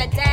wanna.